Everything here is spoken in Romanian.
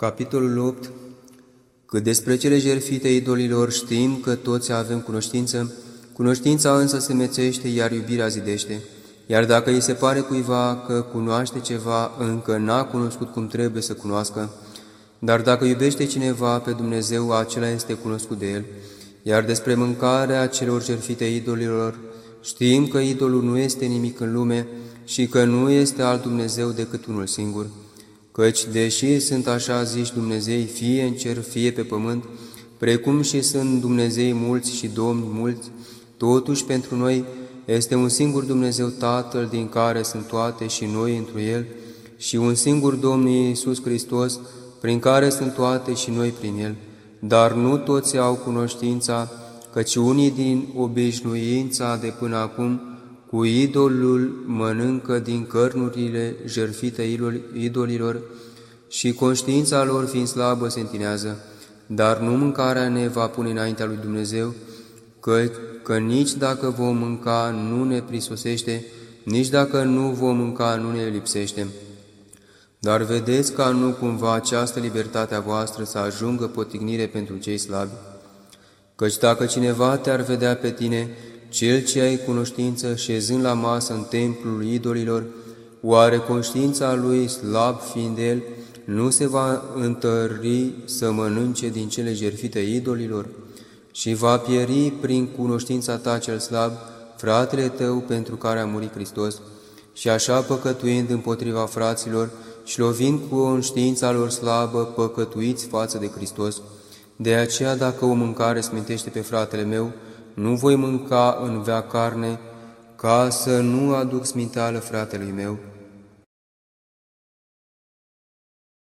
Capitolul 8 Cât despre cele jerfite idolilor știm că toți avem cunoștință, cunoștința însă se mețește, iar iubirea zidește. Iar dacă îi se pare cuiva că cunoaște ceva, încă n-a cunoscut cum trebuie să cunoască, dar dacă iubește cineva pe Dumnezeu, acela este cunoscut de el. Iar despre mâncarea celor jerfite idolilor, știm că idolul nu este nimic în lume și că nu este alt Dumnezeu decât unul singur. Căci, deși sunt așa ziși Dumnezei, fie în cer, fie pe pământ, precum și sunt Dumnezei mulți și Domni mulți, totuși pentru noi este un singur Dumnezeu Tatăl din care sunt toate și noi întru El, și un singur Domn Iisus Hristos, prin care sunt toate și noi prin El. Dar nu toți au cunoștința, căci unii din obișnuința de până acum cu idolul mănâncă din cărnurile jerfite idolilor și conștiința lor fiind slabă se întinează, dar nu mâncarea ne va pune înaintea lui Dumnezeu, că, că nici dacă vom mânca nu ne prisosește, nici dacă nu vom mânca nu ne lipsește. Dar vedeți ca nu cumva această libertate a voastră să ajungă potignire pentru cei slabi. Căci dacă cineva te-ar vedea pe tine cel ce ai cunoștință șezând la masă în templul idolilor, oare conștiința lui slab fiind el, nu se va întări să mănânce din cele jerfite idolilor și va pieri prin cunoștința ta cel slab fratele tău pentru care a murit Hristos și așa păcătuind împotriva fraților și lovind cu conștiința lor slabă, păcătuiți față de Hristos. De aceea, dacă o mâncare smintește pe fratele meu, nu voi mânca în vea carne, ca să nu aduc sminteală fratelui meu,